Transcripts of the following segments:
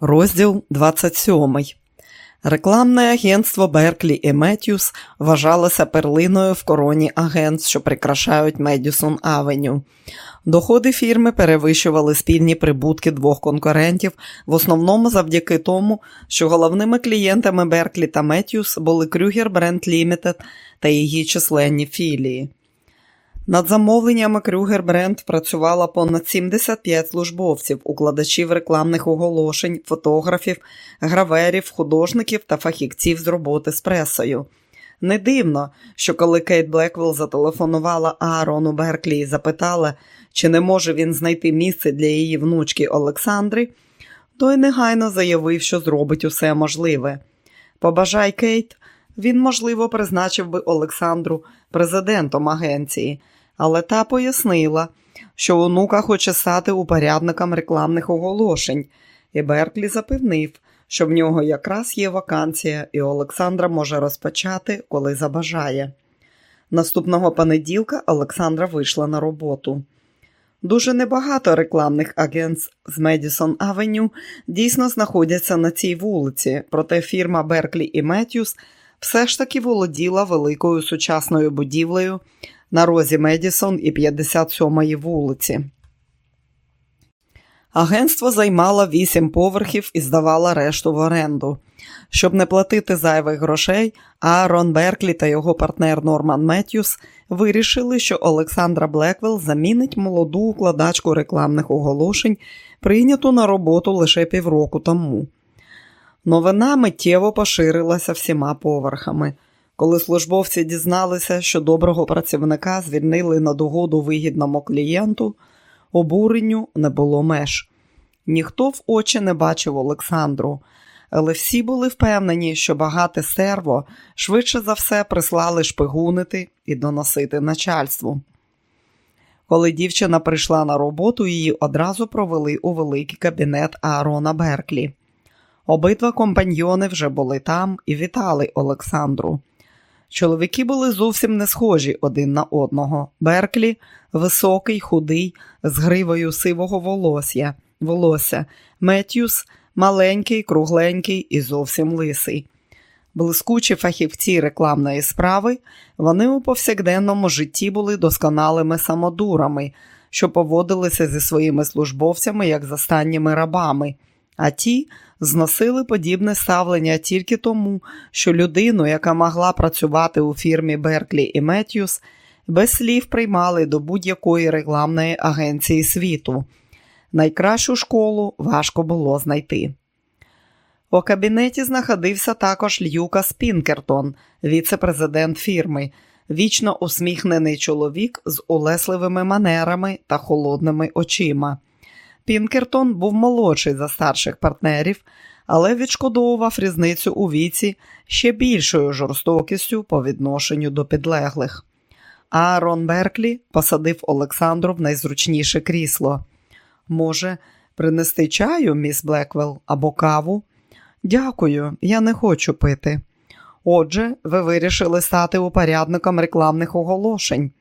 Розділ 27. Рекламне агентство Берклі і Меттюс вважалося перлиною в короні агентств, що прикрашають Медісон Авеню. Доходи фірми перевищували спільні прибутки двох конкурентів, в основному завдяки тому, що головними клієнтами Берклі та Меттюс були Крюгер Бренд Лімітед та її численні філії. Над замовленнями Крюгер Бренд працювало понад 75 службовців, укладачів рекламних оголошень, фотографів, граверів, художників та фахівців з роботи з пресою. Не дивно, що коли Кейт Блеквелл зателефонувала Аарону Берклі і запитала, чи не може він знайти місце для її внучки Олександри, той негайно заявив, що зробить усе можливе. Побажай Кейт, він, можливо, призначив би Олександру президентом агенції але та пояснила, що онука хоче стати упорядником рекламних оголошень, і Берклі запевнив, що в нього якраз є вакансія, і Олександра може розпочати, коли забажає. Наступного понеділка Олександра вийшла на роботу. Дуже небагато рекламних агентств з Медісон Авеню дійсно знаходяться на цій вулиці, проте фірма Берклі і Меттюс все ж таки володіла великою сучасною будівлею на розі Медісон і 57-ї вулиці. Агентство займало вісім поверхів і здавало решту в оренду. Щоб не платити зайвих грошей, Аарон Берклі та його партнер Норман Меттюс вирішили, що Олександра Блеквелл замінить молоду укладачку рекламних оголошень, прийняту на роботу лише півроку тому. Новина миттєво поширилася всіма поверхами. Коли службовці дізналися, що доброго працівника звільнили на догоду вигідному клієнту, обуренню не було меж. Ніхто в очі не бачив Олександру, але всі були впевнені, що багате серво швидше за все прислали шпигунити і доносити начальству. Коли дівчина прийшла на роботу, її одразу провели у великий кабінет Аарона Берклі. Обидва компаньйони вже були там і вітали Олександру. Чоловіки були зовсім не схожі один на одного. Берклі високий, худий, з гривою сивого волосся. волосся. Меттюс маленький, кругленький і зовсім лисий. Блискучі фахівці рекламної справи, вони у повсякденному житті були досконалими самодурами, що поводилися зі своїми службовцями як з останніми рабами, а ті зносили подібне ставлення тільки тому, що людину, яка могла працювати у фірмі Берклі і Меттюс, без слів приймали до будь-якої рекламної агенції світу. Найкращу школу важко було знайти. У кабінеті знаходився також Льюка Спінкертон, віце-президент фірми, вічно усміхнений чоловік з улесливими манерами та холодними очима. Пінкертон був молодший за старших партнерів, але відшкодовував різницю у віці ще більшою жорстокістю по відношенню до підлеглих. Аарон Берклі посадив Олександру в найзручніше крісло. Може, принести чаю, міс Блеквелл, або каву? Дякую, я не хочу пити. Отже, ви вирішили стати упорядником рекламних оголошень.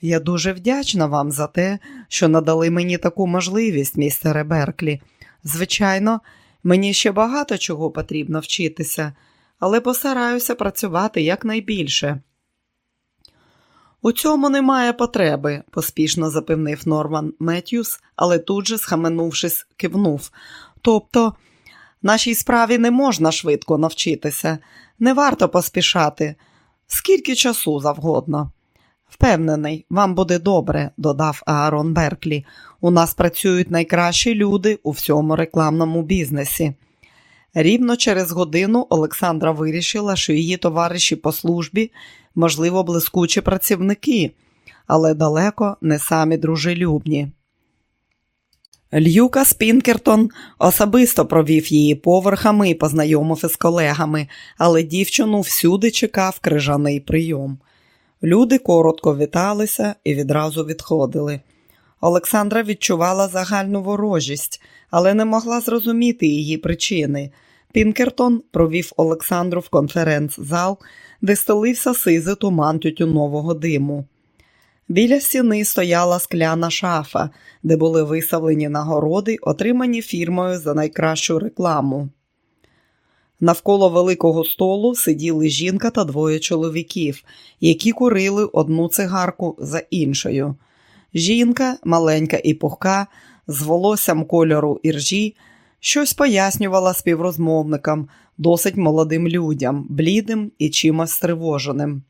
Я дуже вдячна вам за те, що надали мені таку можливість, містере Берклі. Звичайно, мені ще багато чого потрібно вчитися, але постараюся працювати якнайбільше. У цьому немає потреби, поспішно запевнив Норман Меттюс, але тут же, схаменувшись, кивнув. Тобто, нашій справі не можна швидко навчитися, не варто поспішати, скільки часу завгодно. Впевнений, вам буде добре, додав Аарон Берклі. У нас працюють найкращі люди у всьому рекламному бізнесі. Рівно через годину Олександра вирішила, що її товариші по службі, можливо, блискучі працівники, але далеко не самі дружелюбні. Льюка Спінкертон особисто провів її поверхами і познайомив із колегами, але дівчину всюди чекав крижаний прийом. Люди коротко віталися і відразу відходили. Олександра відчувала загальну ворожість, але не могла зрозуміти її причини. Пінкертон провів Олександру в конференц-зал, де столився сизий туман тютюнового диму. Біля стіни стояла скляна шафа, де були виставлені нагороди, отримані фірмою за найкращу рекламу. Навколо великого столу сиділи жінка та двоє чоловіків, які курили одну цигарку за іншою. Жінка, маленька і пухка, з волоссям кольору іржі, щось пояснювала співрозмовникам, досить молодим людям, блідим і чимось стривоженим.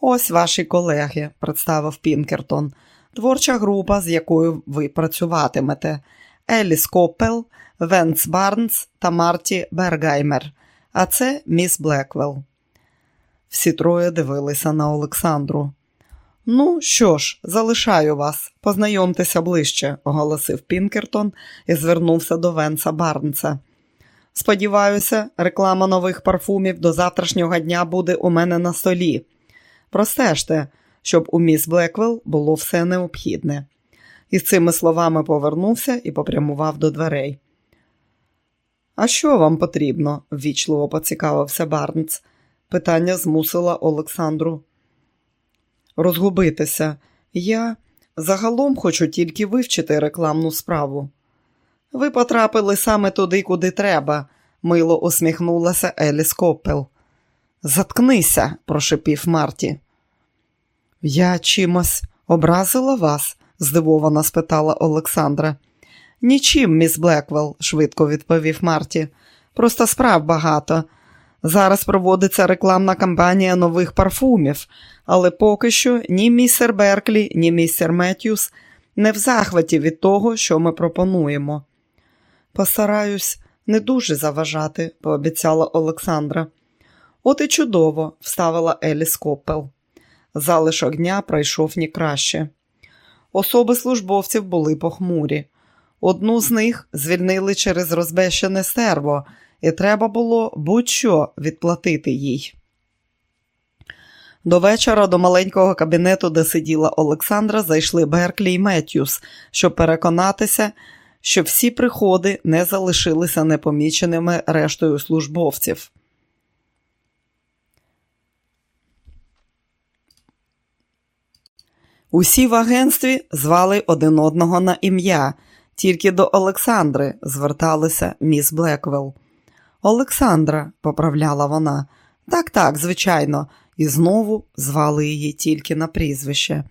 Ось ваші колеги, представив Пінкертон, творча група, з якою ви працюватимете. Еліс Коппел, Венц Барнс та Марті Бергаймер. А це міс Блеквелл. Всі троє дивилися на Олександру. Ну, що ж, залишаю вас, познайомтеся ближче, оголосив Пінкертон і звернувся до Венса Барнса. Сподіваюся, реклама нових парфумів до завтрашнього дня буде у мене на столі. Простежте, щоб у міс Блеквелл було все необхідне. І з цими словами повернувся і попрямував до дверей. А що вам потрібно? ввічливо поцікавився Барнц. Питання змусило Олександру розгубитися. Я загалом хочу тільки вивчити рекламну справу. Ви потрапили саме туди, куди треба, мило усміхнулася Еліс Коппел. Заткнися, прошепів Марті. Я чимось образила вас? здивовано спитала Олександра. Нічим, міс Блеквелл, швидко відповів Марті. Просто справ багато. Зараз проводиться рекламна кампанія нових парфумів, але поки що ні містер Берклі, ні містер Меттюс не в захваті від того, що ми пропонуємо. Постараюсь не дуже заважати, пообіцяла Олександра. От і чудово, вставила Еліс Коппел. Залишок дня пройшов ні краще. Особи службовців були похмурі. Одну з них звільнили через розбещене стерво, і треба було будь-що відплатити їй. До вечора до маленького кабінету, де сиділа Олександра, зайшли Берклі і Меттюс, щоб переконатися, що всі приходи не залишилися непоміченими рештою службовців. Усі в агентстві звали один одного на ім'я, тільки до Олександри зверталися міс Блеквелл. Олександра, поправляла вона. Так, так, звичайно, і знову звали її тільки на прізвище.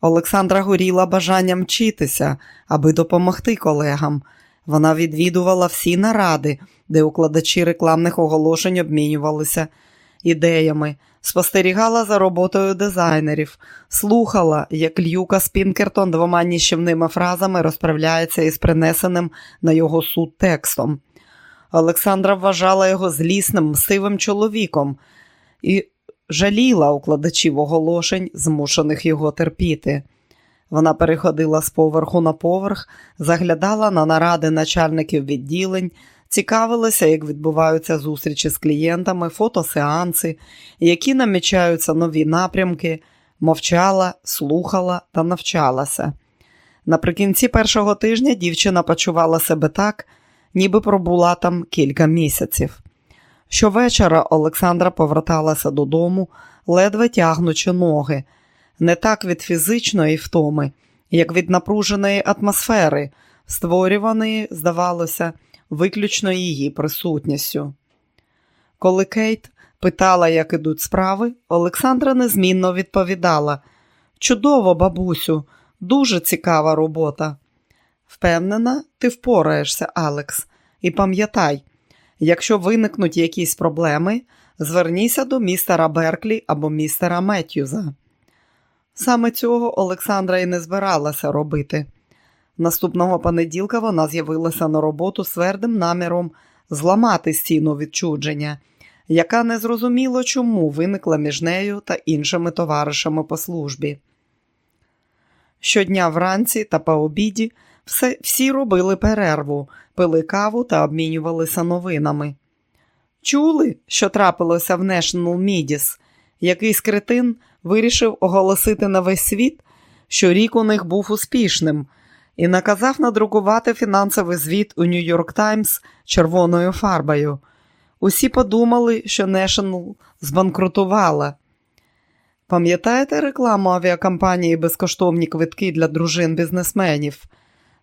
Олександра горіла бажанням вчитися, аби допомогти колегам. Вона відвідувала всі наради, де укладачі рекламних оголошень обмінювалися ідеями, спостерігала за роботою дизайнерів, слухала, як Люка Спінкертон двома ніщівними фразами розправляється із принесеним на його суд текстом. Олександра вважала його злісним, мсивим чоловіком і жаліла укладачів оголошень, змушених його терпіти. Вона переходила з поверху на поверх, заглядала на наради начальників відділень, цікавилася, як відбуваються зустрічі з клієнтами, фотосеанси, які намічаються нові напрямки, мовчала, слухала та навчалася. Наприкінці першого тижня дівчина почувала себе так, ніби пробула там кілька місяців. Щовечора Олександра поверталася додому, ледве тягнучи ноги, не так від фізичної втоми, як від напруженої атмосфери, створюваної, здавалося, виключно її присутністю. Коли Кейт питала, як ідуть справи, Олександра незмінно відповідала Чудово, бабусю, дуже цікава робота. Впевнена, ти впораєшся, Алекс, і пам'ятай, якщо виникнуть якісь проблеми, зверніся до містера Берклі або містера Меттюза. Саме цього Олександра і не збиралася робити. Наступного понеділка вона з'явилася на роботу з твердим наміром зламати стіну відчудження, яка незрозуміло чому виникла між нею та іншими товаришами по службі. Щодня вранці та по обіді все, всі робили перерву, пили каву та обмінювалися новинами. Чули, що трапилося в National Midis? Якийсь кретин вирішив оголосити на весь світ, що рік у них був успішним, і наказав надрукувати фінансовий звіт у Нью-Йорк Таймс червоною фарбою. Усі подумали, що National збанкрутувала. Пам'ятаєте рекламу авіакомпанії безкоштовні квитки для дружин бізнесменів?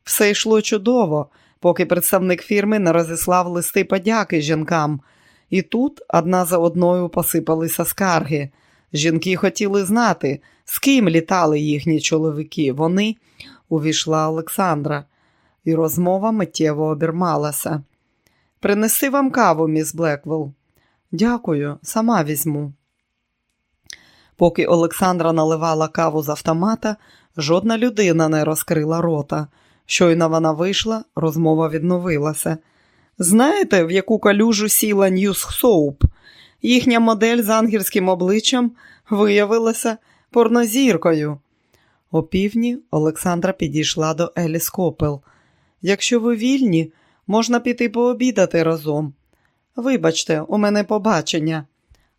Все йшло чудово, поки представник фірми не розіслав листи подяки жінкам. І тут одна за одною посипалися скарги. Жінки хотіли знати, з ким літали їхні чоловіки. Вони увійшла Олександра, і розмова миттєво обірмалася. Принеси вам каву, міс Блеквелл. Дякую, сама візьму. Поки Олександра наливала каву з автомата, жодна людина не розкрила рота. Щойно вона вийшла, розмова відновилася. Знаєте, в яку калюжу сіла Ньюс Соуп? Їхня модель з ангельським обличчям виявилася порнозіркою. О півдні Олександра підійшла до Еліс Копел. Якщо ви вільні, можна піти пообідати разом. Вибачте, у мене побачення.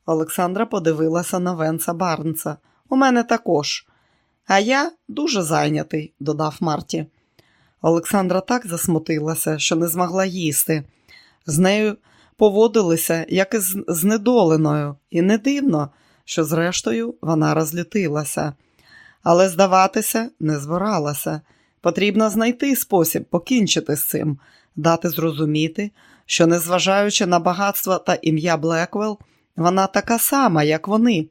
Олександра подивилася на Венса Барнса. У мене також. А я дуже зайнятий, додав Марті. Олександра так засмутилася, що не змогла їсти. З нею поводилися, як із знедоленою, і не дивно, що, зрештою, вона розлютилася. Але здаватися не збиралася. Потрібно знайти спосіб покінчити з цим, дати зрозуміти, що, незважаючи на багатство та ім'я Блеквелл, вона така сама, як вони.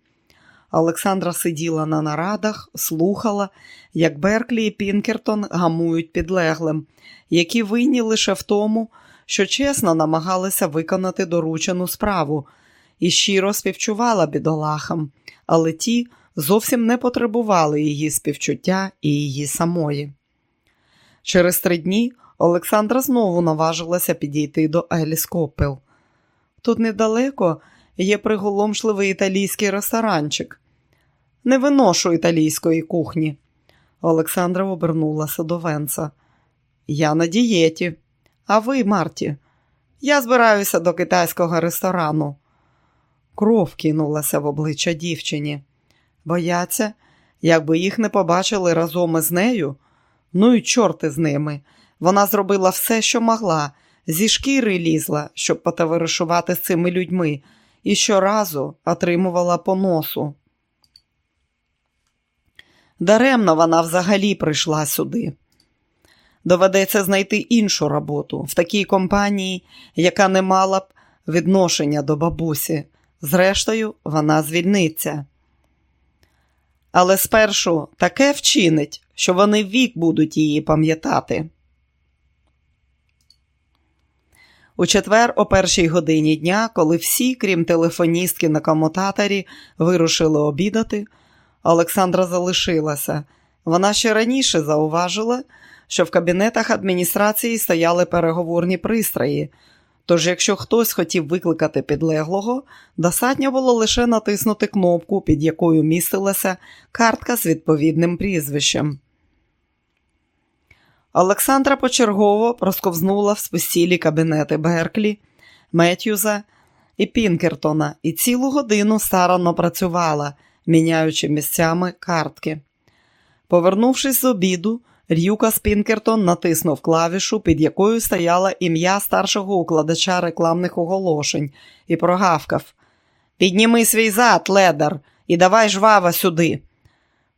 Олександра сиділа на нарадах, слухала, як Берклі і Пінкертон гамують підлеглим, які винні лише в тому, що чесно намагалися виконати доручену справу, і щиро співчувала бідолахам, але ті зовсім не потребували її співчуття і її самої. Через три дні Олександра знову наважилася підійти до Еліс Копел. Тут недалеко є приголомшливий італійський ресторанчик. Не виношу італійської кухні. Олександра обернулася до Венца. Я на дієті. А ви, Марті, я збираюся до китайського ресторану. Кров кинулася в обличчя дівчині. Бояться, якби їх не побачили разом із нею. Ну і чорти з ними. Вона зробила все, що могла, зі шкіри лізла, щоб потоваришувати з цими людьми, і щоразу отримувала по носу. Даремно вона взагалі прийшла сюди. Доведеться знайти іншу роботу в такій компанії, яка не мала б відношення до бабусі. Зрештою, вона звільниться. Але спершу таке вчинить, що вони вік будуть її пам'ятати. У четвер, о першій годині дня, коли всі, крім телефоністки на комутаторі, вирушили обідати, Олександра залишилася. Вона ще раніше зауважила, що в кабінетах адміністрації стояли переговорні пристрої. Тож, якщо хтось хотів викликати підлеглого, достатньо було лише натиснути кнопку, під якою містилася картка з відповідним прізвищем. Олександра почергово розковзнула в спустілі кабінети Берклі, Меттюза і Пінкертона і цілу годину старанно працювала, міняючи місцями картки. Повернувшись з обіду, Рюкас Пінкертон натиснув клавішу, під якою стояло ім'я старшого укладача рекламних оголошень, і прогавкав Підніми свій зад, ледар, і давай жвава сюди.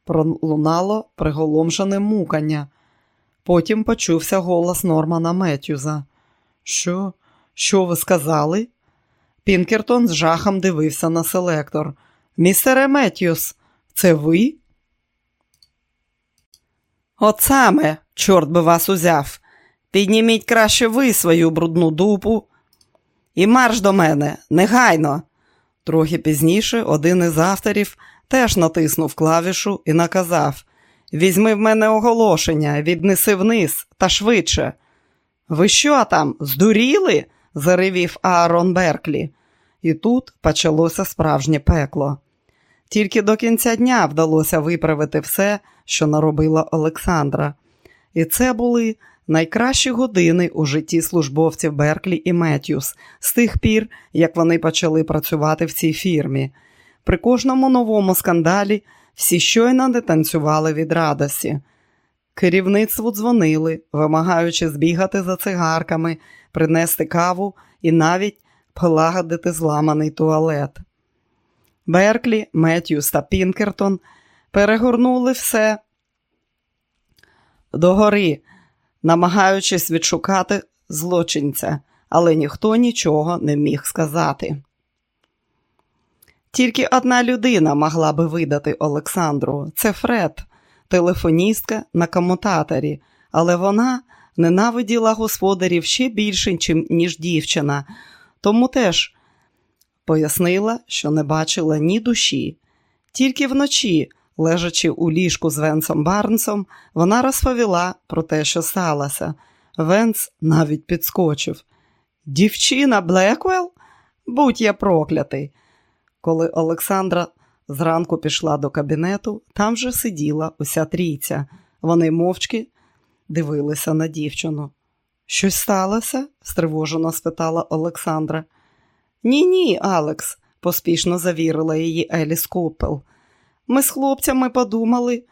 Пролунало приголомшене мукання. Потім почувся голос Нормана Меттюза. Що? Що ви сказали? Пінкертон з жахом дивився на селектор. Містере Меттюс, це ви? От саме, чорт би вас узяв. Підніміть краще ви свою брудну дупу. І марш до мене, негайно. Трохи пізніше один із авторів теж натиснув клавішу і наказав Візьми в мене оголошення, віднеси вниз та швидше. Ви що там, здуріли? заревів Аарон Берклі. І тут почалося справжнє пекло. Тільки до кінця дня вдалося виправити все, що наробила Олександра. І це були найкращі години у житті службовців Берклі і Меттюс з тих пір, як вони почали працювати в цій фірмі. При кожному новому скандалі всі щойно не танцювали від радості. Керівництву дзвонили, вимагаючи збігати за цигарками, принести каву і навіть полагодити зламаний туалет. Берклі, Меттьюс та Пінкертон перегорнули все догори, намагаючись відшукати злочинця, але ніхто нічого не міг сказати. Тільки одна людина могла би видати Олександру це Фред, телефоністка на комутаторі, але вона ненавиділа господарів ще більше, ніж дівчина, тому теж пояснила, що не бачила ні душі. Тільки вночі, лежачи у ліжку з Венсом Барнсом, вона розповіла про те, що сталося. Венс навіть підскочив. Дівчина Блеквелл? Будь я проклятий. Коли Олександра зранку пішла до кабінету, там же сиділа уся трійця. Вони мовчки дивилися на дівчину. Щось сталося? стривожено спитала Олександра. Ні, ні, Алекс, поспішно завірила її Еліс Копел. Ми з хлопцями подумали,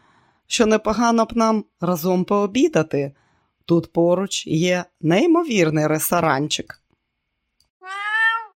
що непогано б нам разом пообідати. Тут поруч є неймовірний ресторанчик.